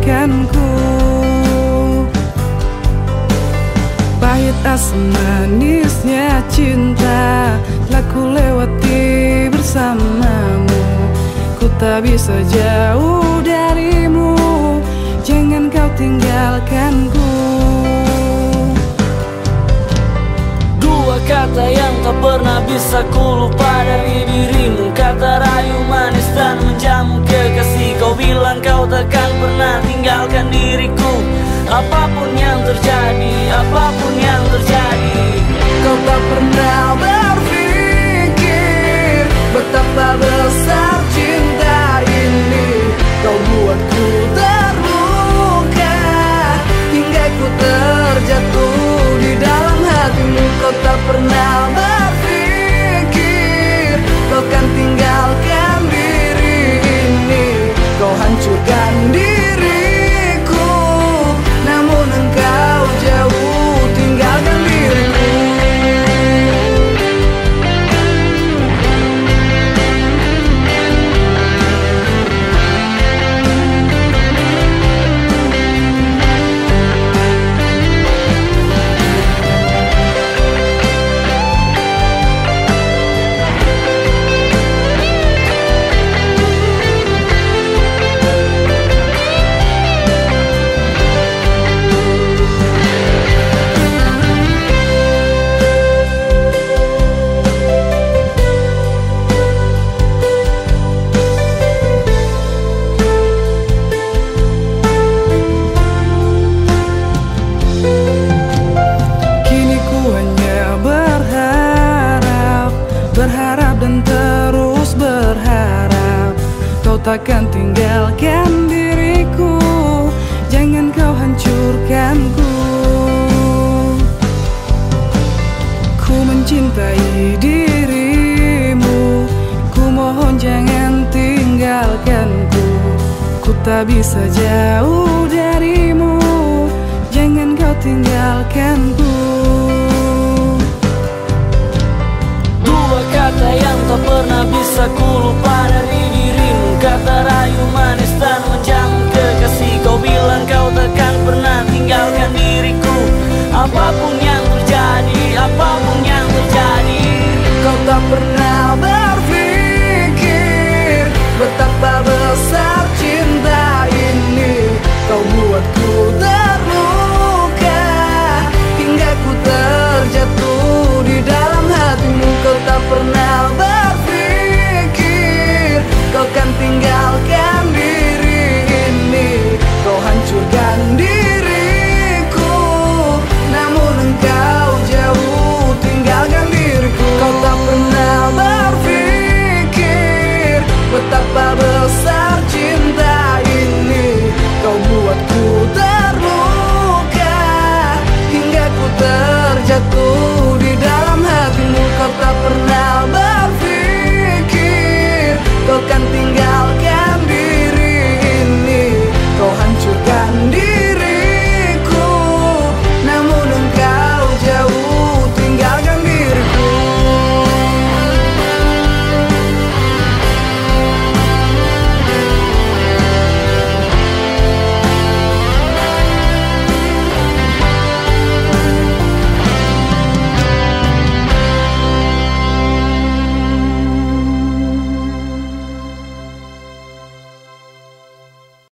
tinggalkanku Pahit asam manisnya cinta Telah ku lewati bersamamu. Ku tak bisa jauh darimu Jangan kau tinggalkanku. Dua kata yang tak pernah bisa ku lupa dari dirimu Kata rayu manis dan menjamu kekasih. Kau bilang kau takkan pernah tinggalkan diriku. Apa pun yang terjadi, apa pun yang terjadi Kau tak pernah Kau hancurkan berharap dan terus berharap. Kau takkan tinggalkan diriku Jangan kau hancurkanku Ku. Mencintai dirimu Ku mohon jangan tinggalkanku Ku. Tak bisa jauh darimu Jangan kau tinggalkanku pernah bisa ku lupa dari dirimu muchachos